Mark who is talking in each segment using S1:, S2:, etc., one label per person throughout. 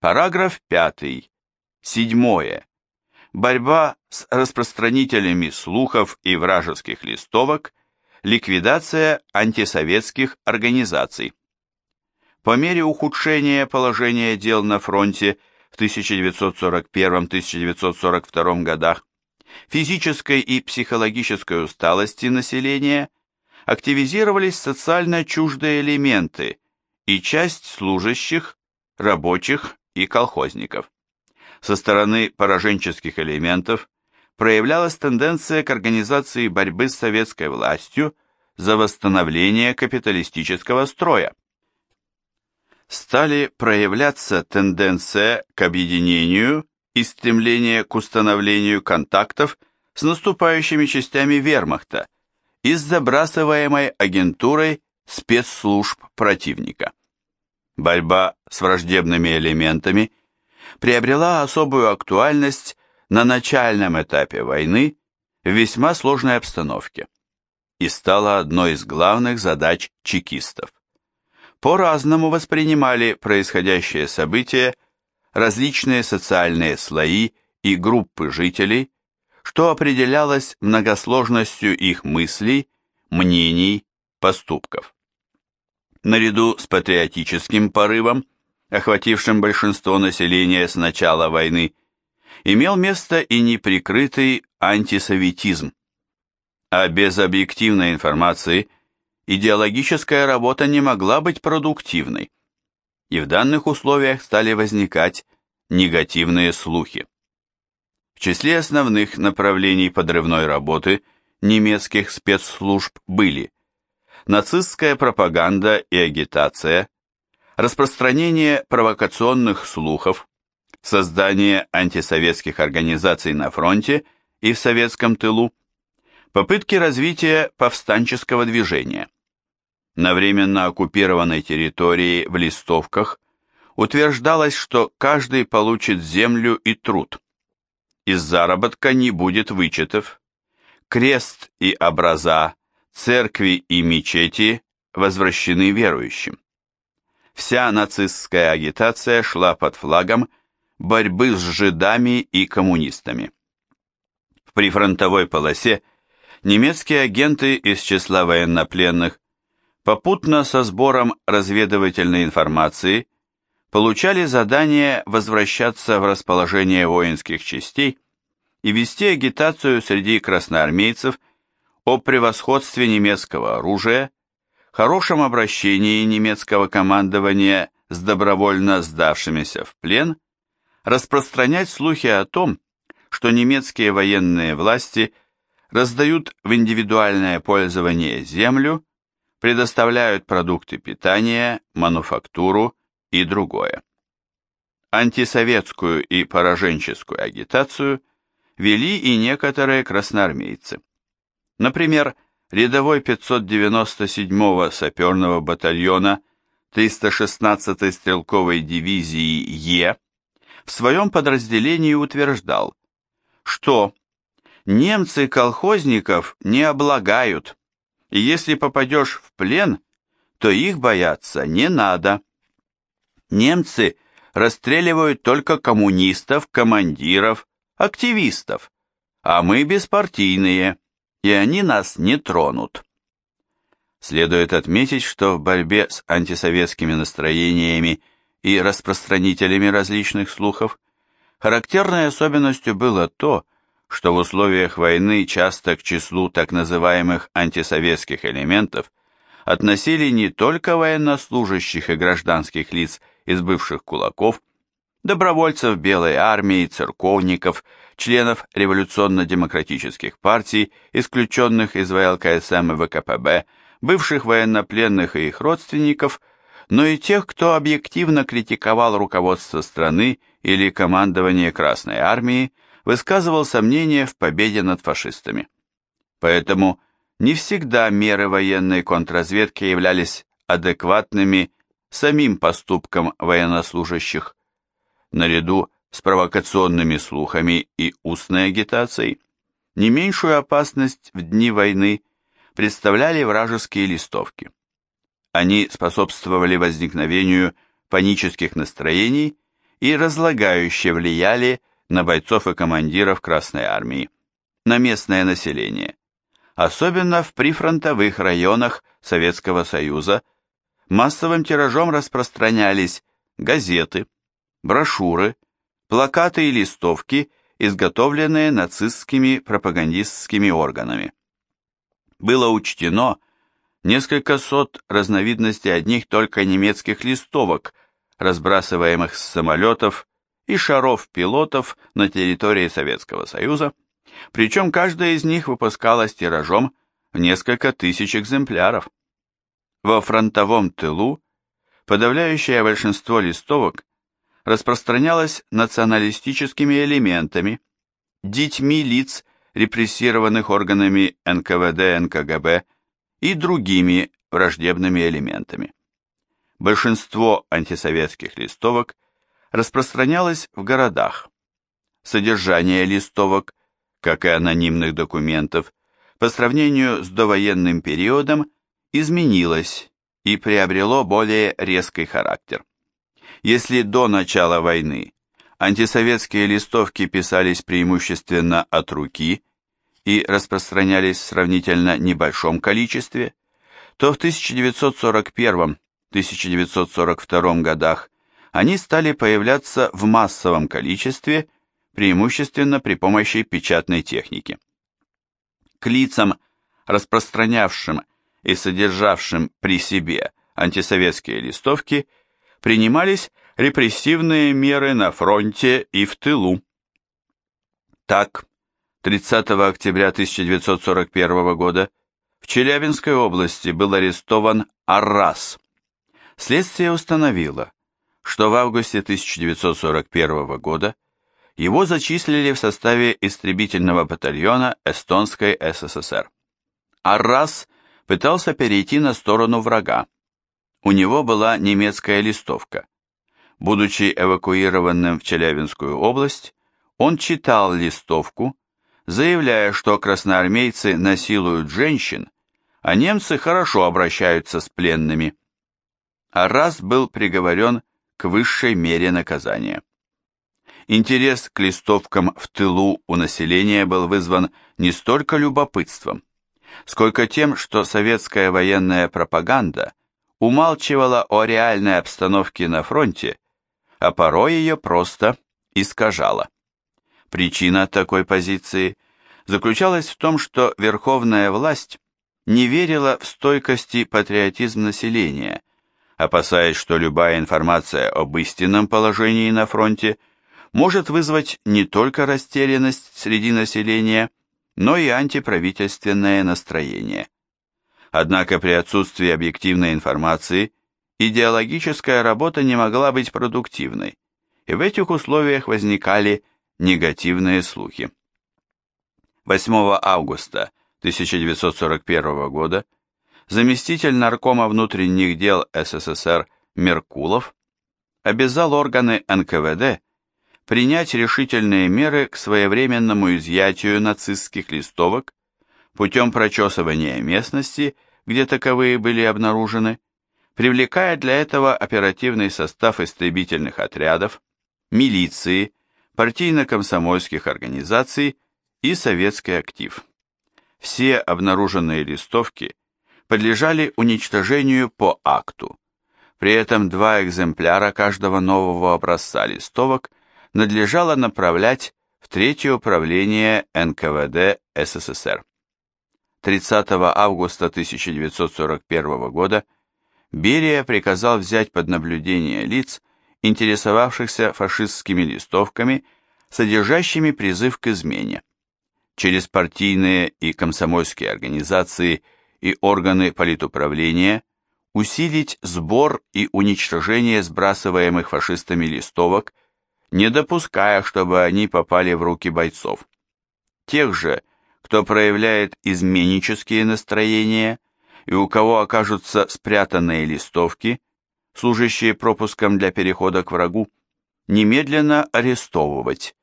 S1: Параграф 5. Седьмое. Борьба с распространителями слухов и вражеских листовок, ликвидация антисоветских организаций. По мере ухудшения положения дел на фронте в 1941-1942 годах, физической и психологической усталости населения, активизировались социально чуждые элементы и часть служащих, рабочих и колхозников. Со стороны пораженческих элементов проявлялась тенденция к организации борьбы с советской властью за восстановление капиталистического строя. Стали проявляться тенденция к объединению и стремление к установлению контактов с наступающими частями вермахта и с забрасываемой агентурой спецслужб противника. Борьба с враждебными элементами приобрела особую актуальность на начальном этапе войны в весьма сложной обстановке и стала одной из главных задач чекистов. По-разному воспринимали происходящее событие различные социальные слои и группы жителей, что определялось многосложностью их мыслей, мнений, поступков. Наряду с патриотическим порывом, охватившим большинство населения с начала войны, имел место и неприкрытый антисоветизм. А без объективной информации идеологическая работа не могла быть продуктивной и в данных условиях стали возникать негативные слухи. В числе основных направлений подрывной работы немецких спецслужб были нацистская пропаганда и агитация, распространение провокационных слухов, создание антисоветских организаций на фронте и в советском тылу, попытки развития повстанческого движения на временно оккупированной территории в листовках утверждалось, что каждый получит землю и труд. Из заработка не будет вычетов. Крест и образа, церкви и мечети возвращены верующим. Вся нацистская агитация шла под флагом борьбы с жидами и коммунистами. В прифронтовой полосе немецкие агенты из числа военнопленных попутно со сбором разведывательной информации получали задание возвращаться в расположение воинских частей и вести агитацию среди красноармейцев о превосходстве немецкого оружия, хорошем обращении немецкого командования с добровольно сдавшимися в плен, распространять слухи о том, что немецкие военные власти раздают в индивидуальное пользование землю, предоставляют продукты питания, мануфактуру и другое. Антисоветскую и пораженческую агитацию вели и некоторые красноармейцы. Например, рядовой 597-го саперного батальона 316-й стрелковой дивизии Е в своем подразделении утверждал, что немцы колхозников не облагают, и если попадешь в плен, то их бояться не надо. Немцы расстреливают только коммунистов, командиров, активистов, а мы беспартийные, и они нас не тронут. Следует отметить, что в борьбе с антисоветскими настроениями и распространителями различных слухов характерной особенностью было то, что в условиях войны часто к числу так называемых антисоветских элементов относили не только военнослужащих и гражданских лиц из бывших кулаков, добровольцев Белой армии, церковников, членов революционно-демократических партий, исключенных из ВЛКСМ и ВКПБ, бывших военнопленных и их родственников, но и тех, кто объективно критиковал руководство страны или командование Красной армии, высказывал сомнения в победе над фашистами. Поэтому не всегда меры военной контрразведки являлись адекватными самим поступкам военнослужащих. Наряду с провокационными слухами и устной агитацией, не меньшую опасность в дни войны представляли вражеские листовки. Они способствовали возникновению панических настроений и разлагающе влияли на бойцов и командиров Красной Армии, на местное население. Особенно в прифронтовых районах Советского Союза массовым тиражом распространялись газеты, брошюры, плакаты и листовки, изготовленные нацистскими пропагандистскими органами. Было учтено несколько сот разновидностей одних только немецких листовок, разбрасываемых с самолетов и шаров пилотов на территории Советского Союза, причем каждая из них выпускалась тиражом в несколько тысяч экземпляров. Во фронтовом тылу подавляющее большинство листовок распространялось националистическими элементами, детьми лиц, репрессированных органами НКВД, НКГБ и другими враждебными элементами. Большинство антисоветских листовок распространялось в городах. Содержание листовок, как и анонимных документов, по сравнению с довоенным периодом изменилось и приобрело более резкий характер. Если до начала войны антисоветские листовки писались преимущественно от руки и распространялись в сравнительно небольшом количестве, то в 1941-1942 годах они стали появляться в массовом количестве, преимущественно при помощи печатной техники. К лицам, распространявшим и содержавшим при себе антисоветские листовки, принимались репрессивные меры на фронте и в тылу. Так, 30 октября 1941 года в Челябинской области был арестован Аррас. Следствие установило, что в августе 1941 года его зачислили в составе истребительного батальона Эстонской СССР. Аррас пытался перейти на сторону врага. У него была немецкая листовка. Будучи эвакуированным в Челябинскую область, он читал листовку, заявляя, что красноармейцы насилуют женщин, а немцы хорошо обращаются с пленными. Аррас был приговорен к высшей мере наказания. Интерес к листовкам в тылу у населения был вызван не столько любопытством, сколько тем, что советская военная пропаганда умалчивала о реальной обстановке на фронте, а порой ее просто искажала. Причина такой позиции заключалась в том, что верховная власть не верила в стойкость и патриотизм населения, опасаясь, что любая информация об истинном положении на фронте может вызвать не только растерянность среди населения, но и антиправительственное настроение. Однако при отсутствии объективной информации идеологическая работа не могла быть продуктивной, и в этих условиях возникали негативные слухи. 8 августа 1941 года заместитель наркома внутренних дел СССР Меркулов обязал органы НКВД принять решительные меры к своевременному изъятию нацистских листовок путем прочесывания местности, где таковые были обнаружены, привлекая для этого оперативный состав истребительных отрядов, милиции, партийно-комсомольских организаций и советский актив. Все обнаруженные листовки подлежали уничтожению по акту. При этом два экземпляра каждого нового образца листовок надлежало направлять в Третье управление НКВД СССР. 30 августа 1941 года Берия приказал взять под наблюдение лиц, интересовавшихся фашистскими листовками, содержащими призыв к измене. Через партийные и комсомольские организации – и органы политуправления усилить сбор и уничтожение сбрасываемых фашистами листовок, не допуская, чтобы они попали в руки бойцов. Тех же, кто проявляет изменнические настроения и у кого окажутся спрятанные листовки, служащие пропуском для перехода к врагу, немедленно арестовывать,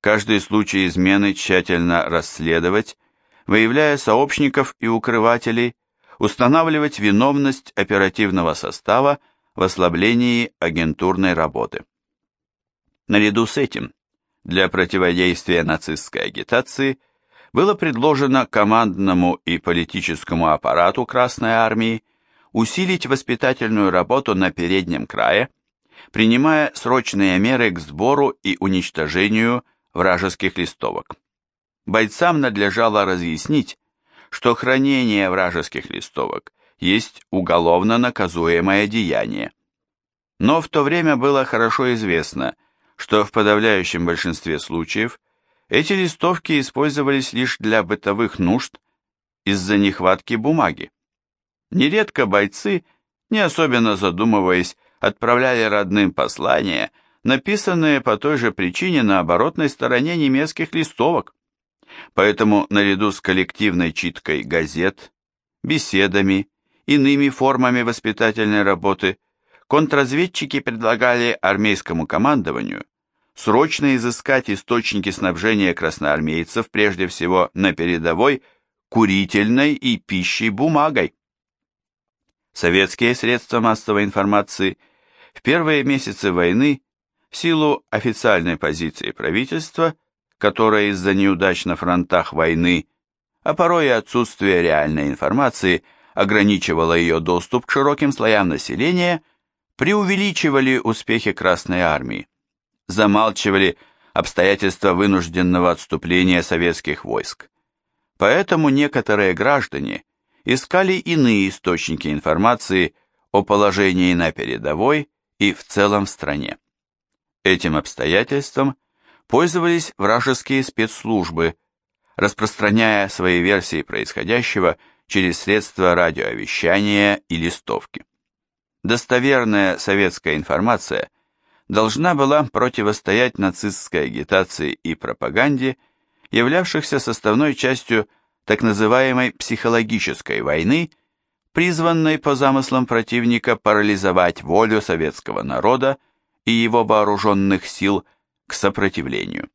S1: каждый случай измены тщательно расследовать выявляя сообщников и укрывателей, устанавливать виновность оперативного состава в ослаблении агентурной работы. Наряду с этим, для противодействия нацистской агитации было предложено командному и политическому аппарату Красной Армии усилить воспитательную работу на переднем крае, принимая срочные меры к сбору и уничтожению вражеских листовок. Бойцам надлежало разъяснить, что хранение вражеских листовок есть уголовно наказуемое деяние. Но в то время было хорошо известно, что в подавляющем большинстве случаев эти листовки использовались лишь для бытовых нужд из-за нехватки бумаги. Нередко бойцы, не особенно задумываясь, отправляли родным послания, написанные по той же причине на оборотной стороне немецких листовок. Поэтому наряду с коллективной читкой газет, беседами, иными формами воспитательной работы, контрразведчики предлагали армейскому командованию срочно изыскать источники снабжения красноармейцев, прежде всего на передовой, курительной и пищей бумагой. Советские средства массовой информации в первые месяцы войны в силу официальной позиции правительства, которая из-за неудач на фронтах войны, а порой и отсутствия реальной информации ограничивала ее доступ к широким слоям населения, преувеличивали успехи Красной Армии, замалчивали обстоятельства вынужденного отступления советских войск. Поэтому некоторые граждане искали иные источники информации о положении на передовой и в целом в стране. Этим обстоятельством пользовались вражеские спецслужбы, распространяя свои версии происходящего через средства радиовещания и листовки. Достоверная советская информация должна была противостоять нацистской агитации и пропаганде, являвшихся составной частью так называемой психологической войны, призванной по замыслам противника парализовать волю советского народа и его вооруженных сил к сопротивлению.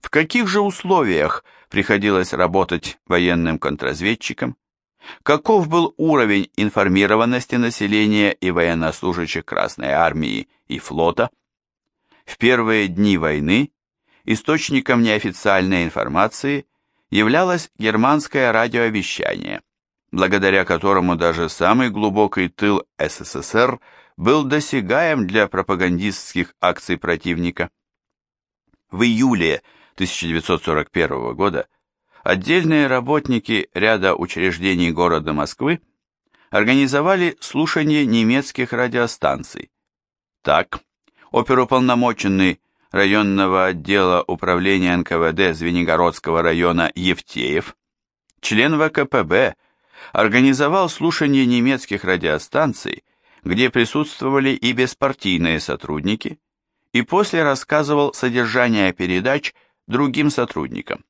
S1: В каких же условиях приходилось работать военным контрразведчикам? Каков был уровень информированности населения и военнослужащих Красной Армии и флота? В первые дни войны источником неофициальной информации являлось германское радиовещание, благодаря которому даже самый глубокий тыл СССР был досягаем для пропагандистских акций противника. В июле 1941 года отдельные работники ряда учреждений города Москвы организовали слушание немецких радиостанций. Так, оперуполномоченный районного отдела управления НКВД Звенигородского района Евтеев, член ВКПБ, организовал слушание немецких радиостанций, где присутствовали и беспартийные сотрудники, и после рассказывал содержание передач другим сотрудникам.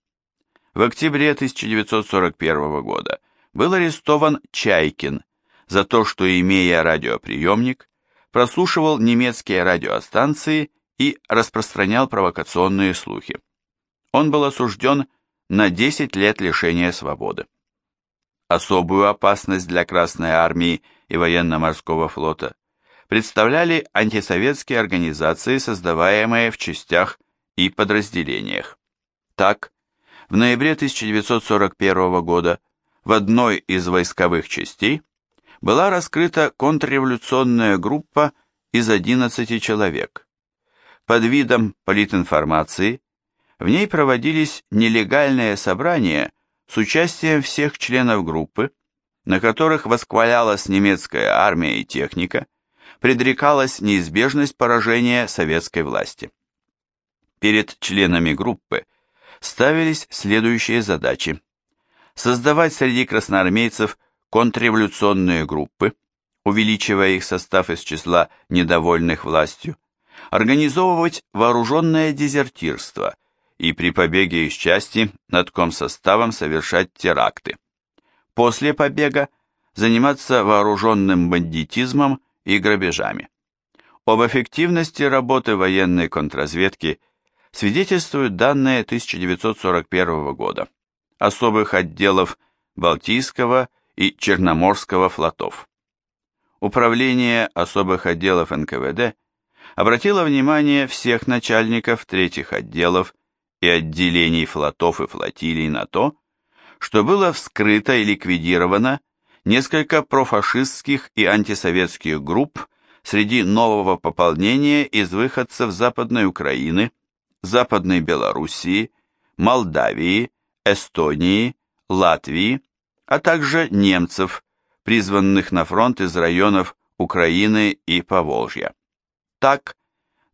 S1: В октябре 1941 года был арестован Чайкин за то, что, имея радиоприемник, прослушивал немецкие радиостанции и распространял провокационные слухи. Он был осужден на 10 лет лишения свободы. Особую опасность для Красной Армии и военно-морского флота представляли антисоветские организации, создаваемые в частях и подразделениях. Так, в ноябре 1941 года в одной из войсковых частей была раскрыта контрреволюционная группа из 11 человек. Под видом политинформации в ней проводились нелегальные собрания с участием всех членов группы, на которых восхвалялась немецкая армия и техника, предрекалась неизбежность поражения советской власти. Перед членами группы – ставились следующие задачи. Создавать среди красноармейцев контрреволюционные группы, увеличивая их состав из числа недовольных властью, организовывать вооруженное дезертирство и при побеге из части над комсоставом совершать теракты. После побега заниматься вооруженным бандитизмом и грабежами. Об эффективности работы военной контрразведки свидетельствуют данные 1941 года особых отделов Балтийского и Черноморского флотов. Управление особых отделов НКВД обратила внимание всех начальников третьих отделов и отделений флотов и флотилий на то, что было вскрыто и ликвидировано несколько профашистских и антисоветских групп среди нового пополнения из выходцев Западной Украины, Западной Белоруссии, Молдавии, Эстонии, Латвии, а также немцев, призванных на фронт из районов Украины и Поволжья. Так,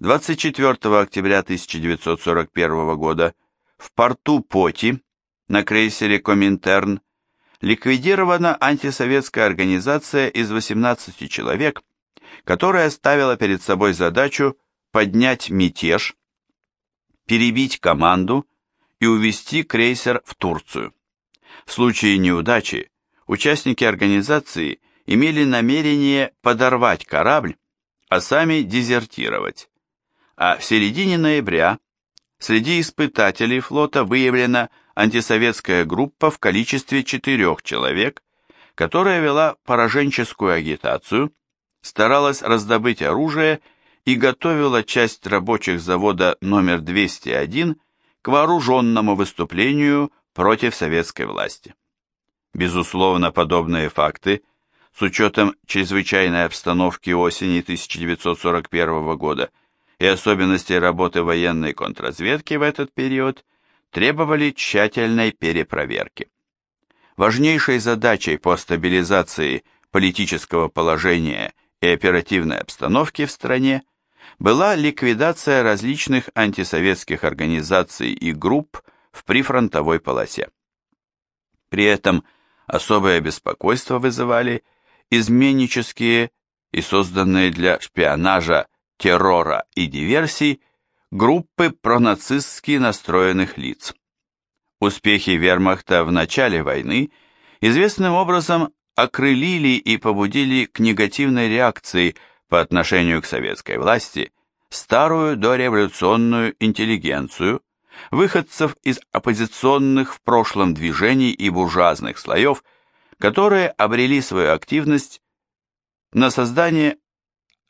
S1: 24 октября 1941 года в порту Поти на крейсере Коминтерн ликвидирована антисоветская организация из 18 человек, которая ставила перед собой задачу поднять мятеж, перебить команду и увести крейсер в Турцию. В случае неудачи участники организации имели намерение подорвать корабль, а сами дезертировать. А в середине ноября среди испытателей флота выявлена антисоветская группа в количестве четырех человек, которая вела пораженческую агитацию, старалась раздобыть оружие и готовила часть рабочих завода номер 201 к вооруженному выступлению против советской власти. Безусловно, подобные факты, с учетом чрезвычайной обстановки осени 1941 года и особенностей работы военной контрразведки в этот период, требовали тщательной перепроверки. Важнейшей задачей по стабилизации политического положения и оперативной обстановки в стране была ликвидация различных антисоветских организаций и групп в прифронтовой полосе. При этом особое беспокойство вызывали изменнические и созданные для шпионажа, террора и диверсий группы пронацистски настроенных лиц. Успехи вермахта в начале войны известным образом окрылили и побудили к негативной реакции по отношению к советской власти старую дореволюционную интеллигенцию, выходцев из оппозиционных в прошлом движений и буржуазных слоев, которые обрели свою активность на создание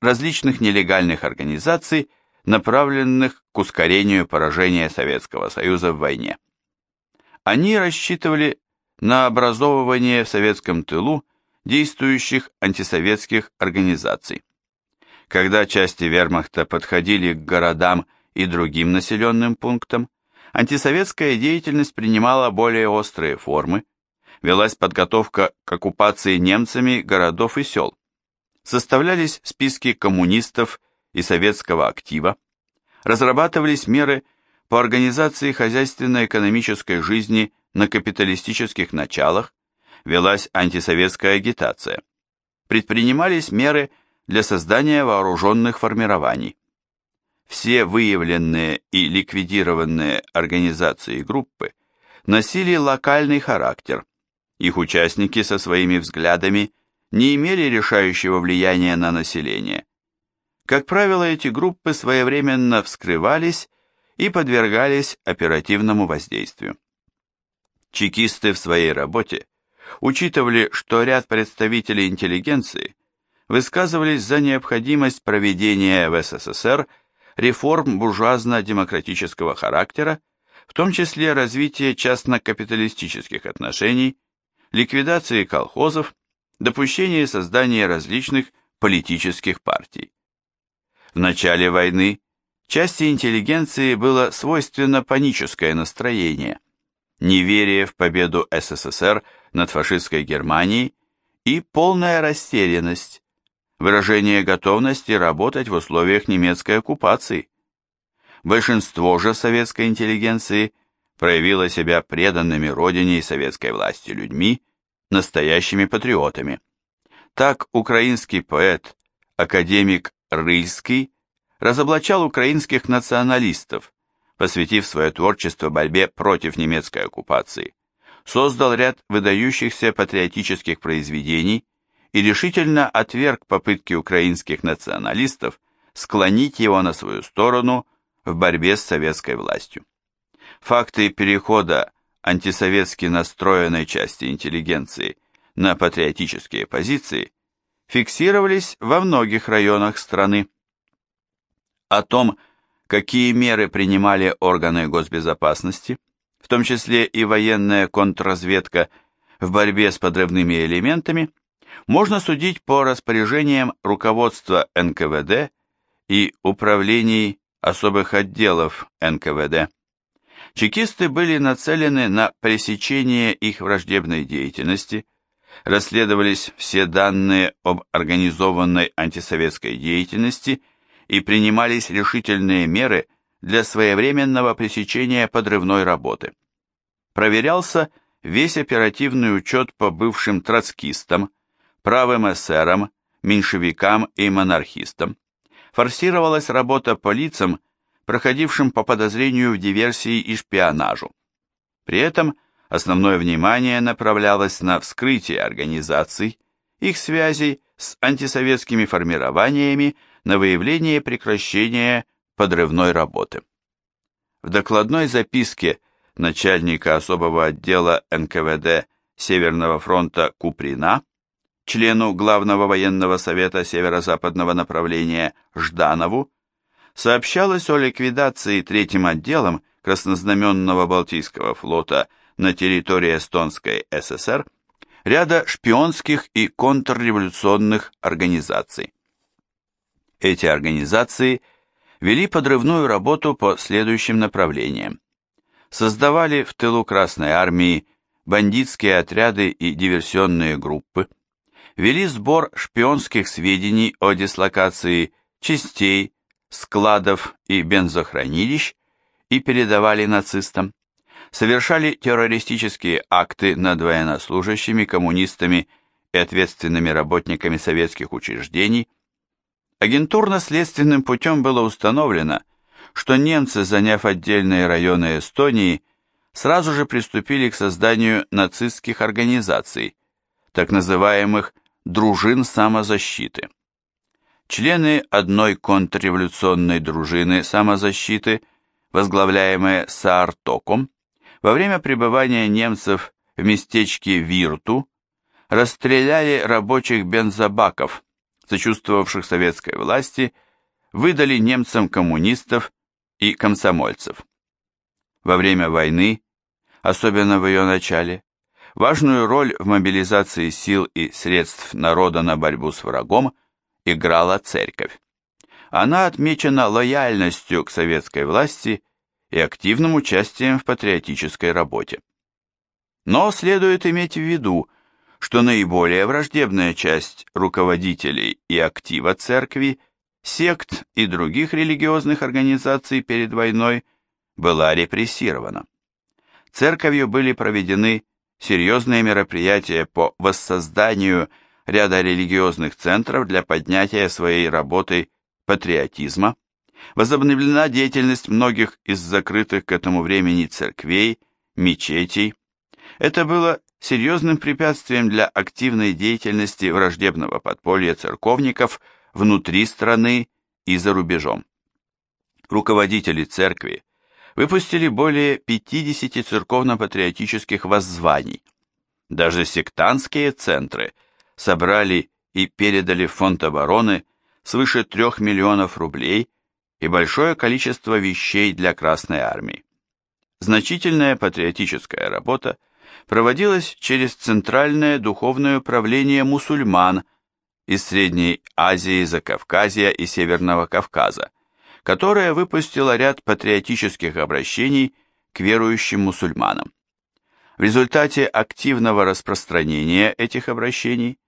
S1: различных нелегальных организаций, направленных к ускорению поражения Советского Союза в войне. Они рассчитывали на образовывание в советском тылу действующих антисоветских организаций. Когда части вермахта подходили к городам и другим населенным пунктам, антисоветская деятельность принимала более острые формы, велась подготовка к оккупации немцами городов и сел, составлялись списки коммунистов и советского актива, разрабатывались меры по организации хозяйственно-экономической жизни на капиталистических началах, велась антисоветская агитация, предпринимались меры для создания вооруженных формирований. Все выявленные и ликвидированные организации и группы носили локальный характер, их участники со своими взглядами не имели решающего влияния на население, как правило, эти группы своевременно вскрывались и подвергались оперативному воздействию. Чекисты в своей работе учитывали, что ряд представителей интеллигенции высказывались за необходимость проведения в СССР реформ буржуазно-демократического характера, в том числе развития частно-капиталистических отношений, ликвидации колхозов, допущения создания различных политических партий. В начале войны части интеллигенции было свойственно паническое настроение, неверие в победу СССР над фашистской Германией и полная растерянность, выражение готовности работать в условиях немецкой оккупации. Большинство же советской интеллигенции проявило себя преданными родине и советской власти людьми, настоящими патриотами. Так украинский поэт, академик Рыльский разоблачал украинских националистов, посвятив свое творчество борьбе против немецкой оккупации, создал ряд выдающихся патриотических произведений и решительно отверг попытки украинских националистов склонить его на свою сторону в борьбе с советской властью. Факты перехода антисоветски настроенной части интеллигенции на патриотические позиции фиксировались во многих районах страны. о том, какие меры принимали органы госбезопасности, в том числе и военная контрразведка в борьбе с подрывными элементами, можно судить по распоряжениям руководства НКВД и управлений особых отделов НКВД. Чекисты были нацелены на пресечение их враждебной деятельности, расследовались все данные об организованной антисоветской деятельности и принимались решительные меры для своевременного пресечения подрывной работы. Проверялся весь оперативный учет по бывшим троцкистам, правым эсерам, меньшевикам и монархистам. Форсировалась работа по лицам, проходившим по подозрению в диверсии и шпионажу. При этом основное внимание направлялось на вскрытие организаций, их связей с антисоветскими формированиями, на выявление прекращения подрывной работы. В докладной записке начальника особого отдела НКВД Северного фронта Куприна, члену Главного военного совета северо-западного направления Жданову, сообщалось о ликвидации третьим отделом Краснознаменного Балтийского флота на территории Эстонской ССР ряда шпионских и контрреволюционных организаций. Эти организации вели подрывную работу по следующим направлениям. Создавали в тылу Красной Армии бандитские отряды и диверсионные группы, вели сбор шпионских сведений о дислокации частей, складов и бензохранилищ и передавали нацистам, совершали террористические акты над военнослужащими, коммунистами и ответственными работниками советских учреждений. Агентурно-следственным путем было установлено, что немцы, заняв отдельные районы Эстонии, сразу же приступили к созданию нацистских организаций, так называемых «дружин самозащиты». Члены одной контрреволюционной дружины самозащиты, возглавляемые Саартоком, во время пребывания немцев в местечке Вирту расстреляли рабочих бензобаков, сочувствовавших советской власти, выдали немцам коммунистов и комсомольцев. Во время войны, особенно в ее начале, важную роль в мобилизации сил и средств народа на борьбу с врагом – играла церковь. Она отмечена лояльностью к советской власти и активным участием в патриотической работе. Но следует иметь в виду, что наиболее враждебная часть руководителей и актива церкви, сект и других религиозных организаций перед войной была репрессирована. Церковью были проведены серьезные мероприятия по воссозданию ряда религиозных центров для поднятия своей работы патриотизма, возобновлена деятельность многих из закрытых к этому времени церквей, мечетей. Это было серьезным препятствием для активной деятельности враждебного подполья церковников внутри страны и за рубежом. Руководители церкви выпустили более 50 церковно-патриотических воззваний. Даже сектантские центры – собрали и передали в фонд обороны свыше трех миллионов рублей и большое количество вещей для Красной Армии. Значительная патриотическая работа проводилась через Центральное духовное управление мусульман из Средней Азии, Закавказья и Северного Кавказа, которое выпустило ряд патриотических обращений к верующим мусульманам. В результате активного распространения этих обращений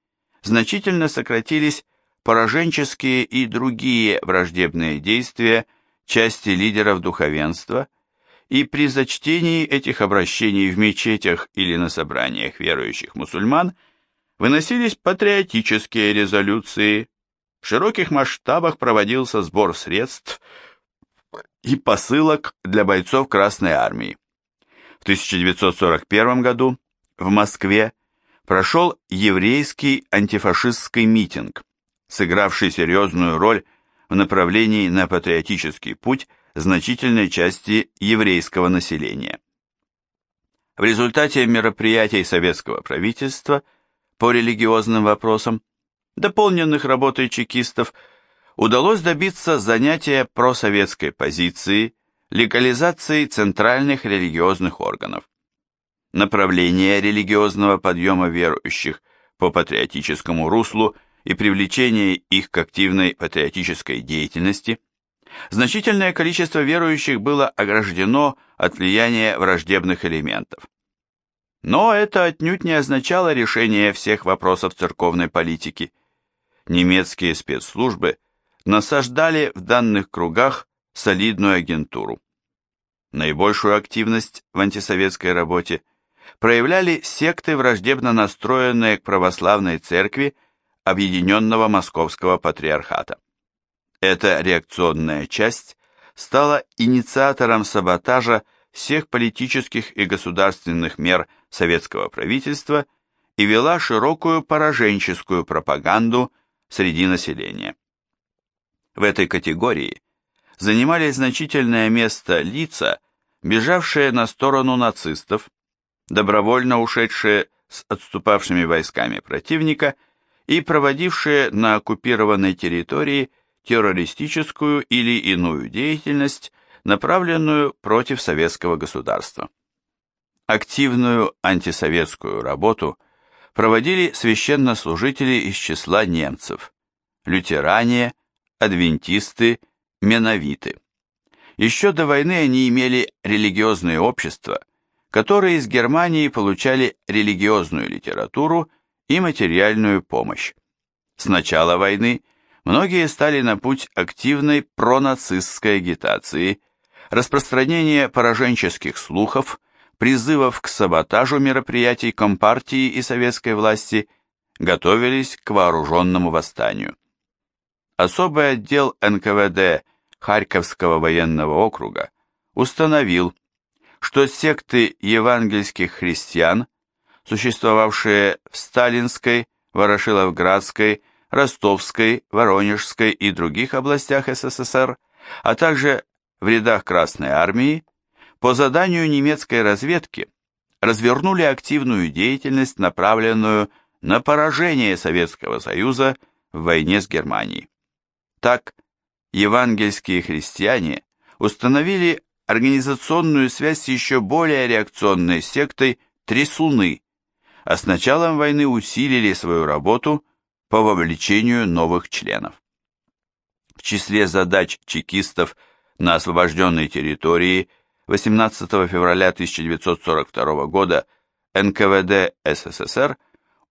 S1: значительно сократились пораженческие и другие враждебные действия части лидеров духовенства, и при зачтении этих обращений в мечетях или на собраниях верующих мусульман выносились патриотические резолюции, в широких масштабах проводился сбор средств и посылок для бойцов Красной Армии. В 1941 году в Москве прошел еврейский антифашистский митинг, сыгравший серьезную роль в направлении на патриотический путь значительной части еврейского населения. В результате мероприятий советского правительства по религиозным вопросам, дополненных работой чекистов, удалось добиться занятия просоветской позиции, легализации центральных религиозных органов. Направление религиозного подъема верующих по патриотическому руслу и привлечение их к активной патриотической деятельности, значительное количество верующих было ограждено от влияния враждебных элементов. Но это отнюдь не означало решение всех вопросов церковной политики. Немецкие спецслужбы насаждали в данных кругах солидную агентуру. Наибольшую активность в антисоветской работе проявляли секты, враждебно настроенные к православной церкви Объединенного Московского Патриархата. Эта реакционная часть стала инициатором саботажа всех политических и государственных мер советского правительства и вела широкую пораженческую пропаганду среди населения. В этой категории занимали значительное место лица, бежавшие на сторону нацистов, добровольно ушедшие с отступавшими войсками противника и проводившие на оккупированной территории террористическую или иную деятельность, направленную против советского государства. Активную антисоветскую работу проводили священнослужители из числа немцев, лютеране, адвентисты, меновиты. Еще до войны они имели религиозные общества, которые из Германии получали религиозную литературу и материальную помощь. С начала войны многие стали на путь активной пронацистской агитации, распространения пораженческих слухов, призывов к саботажу мероприятий Компартии и советской власти, готовились к вооруженному восстанию. Особый отдел НКВД Харьковского военного округа установил, что секты евангельских христиан, существовавшие в Сталинской, Ворошиловградской, Ростовской, Воронежской и других областях СССР, а также в рядах Красной Армии, по заданию немецкой разведки развернули активную деятельность, направленную на поражение Советского Союза в войне с Германией. Так, евангельские христиане установили организационную связь с еще более реакционной сектой Трясуны, а с началом войны усилили свою работу по вовлечению новых членов. В числе задач чекистов на освобожденной территории 18 февраля 1942 года НКВД СССР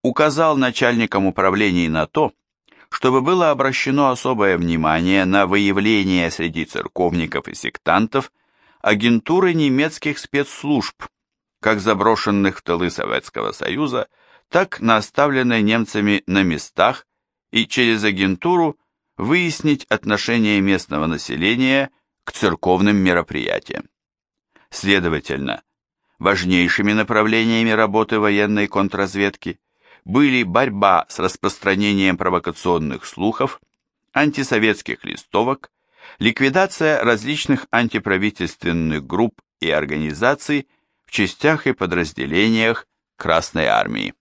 S1: указал начальникам управлений на то, чтобы было обращено особое внимание на выявление среди церковников и сектантов агентуры немецких спецслужб, как заброшенных в тылы Советского Союза, так на оставленной немцами на местах и через агентуру выяснить отношение местного населения к церковным мероприятиям. Следовательно, важнейшими направлениями работы военной контрразведки были борьба с распространением провокационных слухов, антисоветских листовок, ликвидация различных антиправительственных групп и организаций в частях и подразделениях Красной Армии.